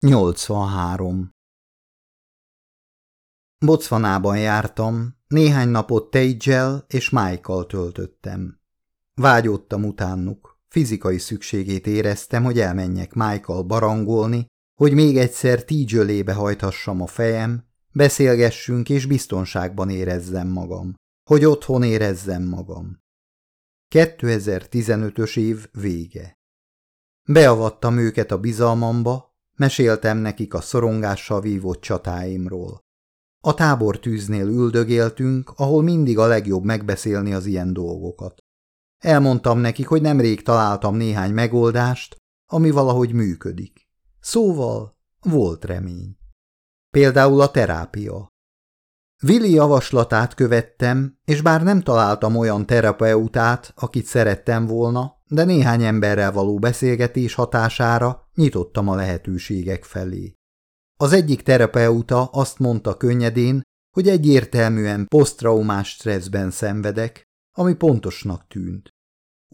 83. Bocvanában jártam, néhány napot Tage-el és Michael töltöttem. Vágyódtam utánuk, fizikai szükségét éreztem, hogy elmenjek Michael barangolni, hogy még egyszer Tage-ölébe hajthassam a fejem, beszélgessünk és biztonságban érezzem magam, hogy otthon érezzem magam. 2015-ös év vége. Beavattam őket a bizalmamba, Meséltem nekik a szorongással vívott csatáimról. A tábor tűznél üldögéltünk, ahol mindig a legjobb megbeszélni az ilyen dolgokat. Elmondtam nekik, hogy nemrég találtam néhány megoldást, ami valahogy működik. Szóval volt remény. Például a terápia. Vili javaslatát követtem, és bár nem találtam olyan terapeutát, akit szerettem volna, de néhány emberrel való beszélgetés hatására nyitottam a lehetőségek felé. Az egyik terapeuta azt mondta könnyedén, hogy egyértelműen posztraumás stresszben szenvedek, ami pontosnak tűnt.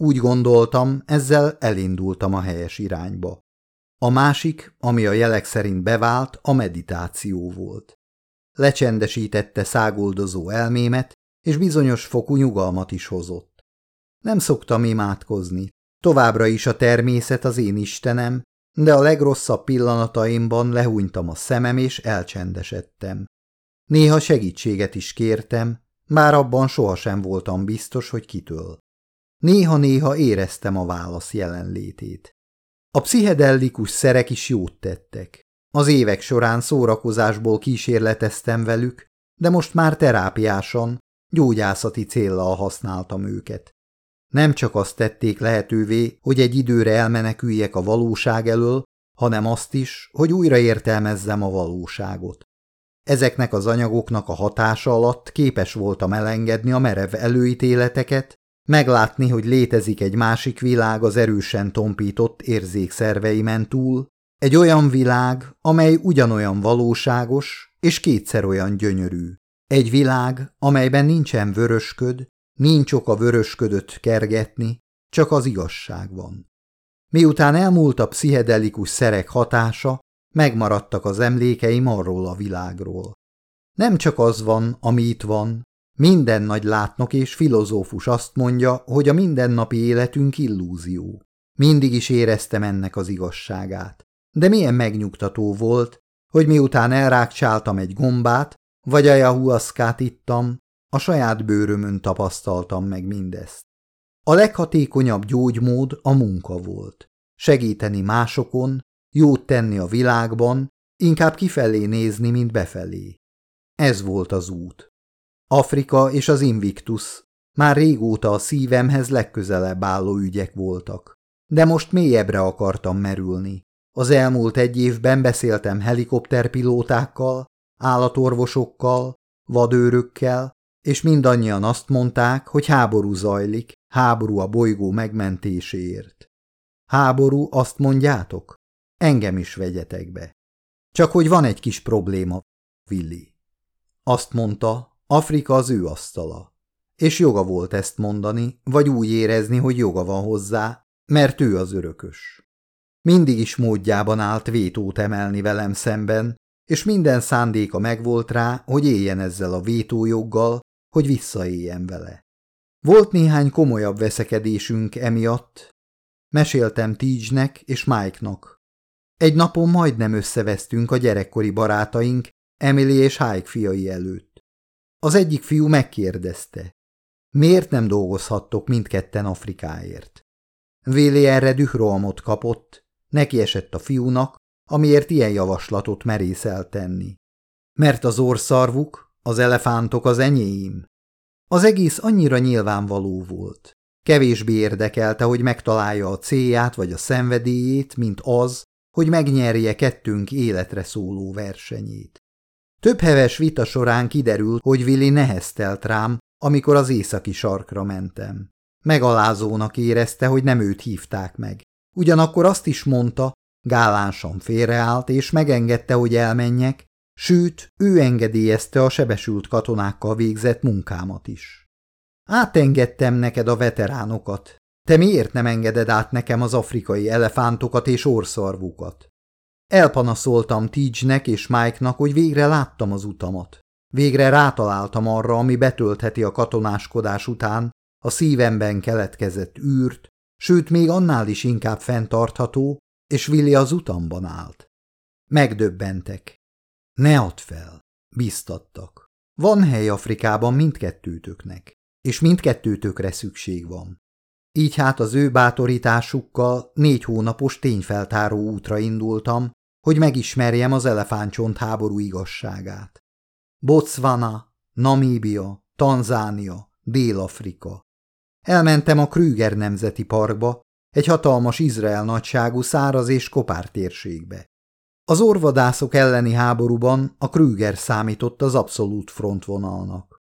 Úgy gondoltam, ezzel elindultam a helyes irányba. A másik, ami a jelek szerint bevált, a meditáció volt. Lecsendesítette száguldozó elmémet, és bizonyos fokú nyugalmat is hozott. Nem szoktam imádkozni. Továbbra is a természet az én Istenem, de a legrosszabb pillanataimban lehúnytam a szemem és elcsendesedtem. Néha segítséget is kértem, már abban sohasem voltam biztos, hogy kitől. Néha-néha éreztem a válasz jelenlétét. A pszichedellikus szerek is jót tettek. Az évek során szórakozásból kísérleteztem velük, de most már terápiásan, gyógyászati céllal használtam őket. Nem csak azt tették lehetővé, hogy egy időre elmeneküljek a valóság elől, hanem azt is, hogy újra értelmezzem a valóságot. Ezeknek az anyagoknak a hatása alatt képes voltam elengedni a merev előítéleteket, meglátni, hogy létezik egy másik világ az erősen tompított érzékszerveimen túl, egy olyan világ, amely ugyanolyan valóságos és kétszer olyan gyönyörű. Egy világ, amelyben nincsen vörösköd, Nincs oka vörösködött kergetni, csak az igazság van. Miután elmúlt a pszichedelikus szerek hatása, megmaradtak az emlékeim arról a világról. Nem csak az van, ami itt van, minden nagy látnok és filozófus azt mondja, hogy a mindennapi életünk illúzió. Mindig is éreztem ennek az igazságát. De milyen megnyugtató volt, hogy miután elrákcsáltam egy gombát, vagy ayahuaszkát ittam, a saját bőrömön tapasztaltam meg mindezt. A leghatékonyabb gyógymód a munka volt. Segíteni másokon, jót tenni a világban, inkább kifelé nézni, mint befelé. Ez volt az út. Afrika és az Invictus már régóta a szívemhez legközelebb álló ügyek voltak. De most mélyebbre akartam merülni. Az elmúlt egy évben beszéltem helikopterpilótákkal, állatorvosokkal, vadőrökkel, és mindannyian azt mondták, hogy háború zajlik, háború a bolygó megmentéséért. Háború, azt mondjátok? Engem is vegyetek be. Csak hogy van egy kis probléma, Willi. Azt mondta, Afrika az ő asztala. És joga volt ezt mondani, vagy úgy érezni, hogy joga van hozzá, mert ő az örökös. Mindig is módjában állt vétót emelni velem szemben, és minden szándéka megvolt rá, hogy éljen ezzel a vétójoggal, hogy visszaéljen vele. Volt néhány komolyabb veszekedésünk emiatt. Meséltem Tígynek és Mike-nak. Egy napon majdnem összevesztünk a gyerekkori barátaink Emily és Hike fiai előtt. Az egyik fiú megkérdezte, miért nem dolgozhattok mindketten Afrikáért? Véli erre dührohamot kapott, neki esett a fiúnak, amiért ilyen javaslatot merészel tenni. Mert az orszarvuk, az elefántok az enyéim. Az egész annyira nyilvánvaló volt. Kevésbé érdekelte, hogy megtalálja a célját vagy a szenvedélyét, mint az, hogy megnyerje kettőnk életre szóló versenyét. Több heves vita során kiderült, hogy Willi neheztelt rám, amikor az északi sarkra mentem. Megalázónak érezte, hogy nem őt hívták meg. Ugyanakkor azt is mondta, gálánsan félreállt, és megengedte, hogy elmenjek, Sőt, ő engedélyezte a sebesült katonákkal végzett munkámat is. Átengedtem neked a veteránokat. Te miért nem engeded át nekem az afrikai elefántokat és orszarvukat? Elpanaszoltam Tidzsnek és Mike-nak, hogy végre láttam az utamat. Végre rátaláltam arra, ami betöltheti a katonáskodás után a szívemben keletkezett űrt, sőt még annál is inkább fenntartható, és Willi az utamban állt. Megdöbbentek. Ne add fel, biztattak. Van hely Afrikában mindkettőtöknek, és mindkettőtökre szükség van. Így hát az ő bátorításukkal négy hónapos tényfeltáró útra indultam, hogy megismerjem az elefántcsont háború igazságát. Botswana, Namíbia, Tanzánia, Dél-Afrika. Elmentem a Krüger Nemzeti Parkba, egy hatalmas Izrael nagyságú száraz és kopár térségbe. Az orvadászok elleni háborúban a Krüger számított az abszolút frontvonalnak.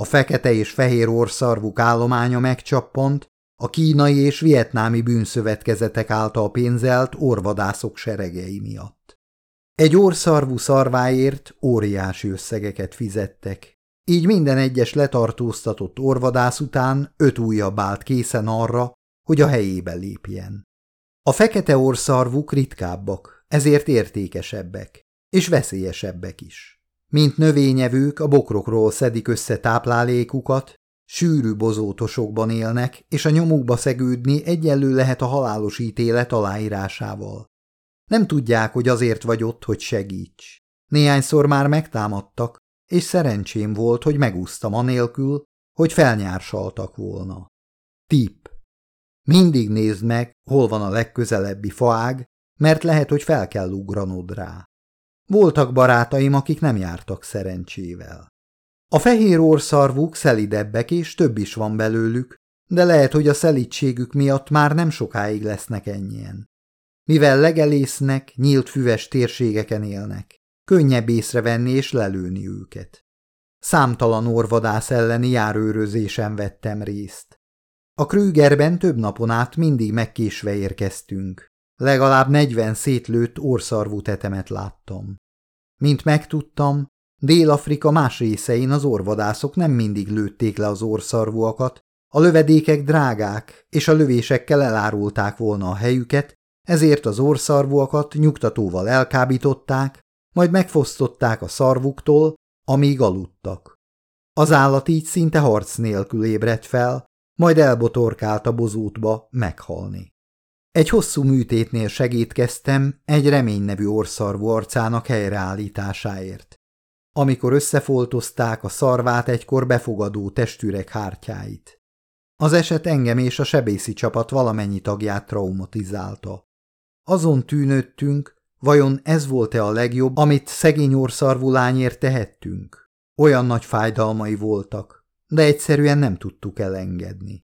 A fekete és fehér orszarvuk állománya megcsappant, a kínai és vietnámi bűnszövetkezetek által pénzelt orvadászok seregei miatt. Egy orszarvú szarváért óriási összegeket fizettek, így minden egyes letartóztatott orvadász után öt újabb állt készen arra, hogy a helyébe lépjen. A fekete orszarvuk ritkábbak, ezért értékesebbek, és veszélyesebbek is. Mint növényevők a bokrokról szedik össze táplálékukat, sűrű bozótosokban élnek, és a nyomukba szegődni egyenlő lehet a halálos ítélet aláírásával. Nem tudják, hogy azért vagy ott, hogy segíts. Néhányszor már megtámadtak, és szerencsém volt, hogy megúsztam anélkül, hogy felnyársaltak volna. Tip. Mindig nézd meg, hol van a legközelebbi faág, mert lehet, hogy fel kell ugranod rá. Voltak barátaim, akik nem jártak szerencsével. A fehér orszarvuk szelidebbek, és több is van belőlük, de lehet, hogy a szelítségük miatt már nem sokáig lesznek ennyien. Mivel legelésznek, nyílt füves térségeken élnek, könnyebb észrevenni és lelőni őket. Számtalan orvadász elleni járőrözésen vettem részt. A Krügerben több napon át mindig megkésve érkeztünk. Legalább negyven szétlőtt orszarvú tetemet láttam. Mint megtudtam, Dél-Afrika más részein az orvadászok nem mindig lőtték le az orszarvúakat, a lövedékek drágák, és a lövésekkel elárulták volna a helyüket, ezért az orszarvúakat nyugtatóval elkábították, majd megfosztották a szarvuktól, amíg aludtak. Az állat így szinte harc nélkül ébredt fel, majd elbotorkált a bozótba meghalni. Egy hosszú műtétnél segítkeztem egy remény nevű orszarvú arcának helyreállításáért. Amikor összefoltozták a szarvát egykor befogadó testüreg hártyáit. Az eset engem és a sebészi csapat valamennyi tagját traumatizálta. Azon tűnődtünk, vajon ez volt-e a legjobb, amit szegény orszarvú lányért tehettünk? Olyan nagy fájdalmai voltak, de egyszerűen nem tudtuk elengedni.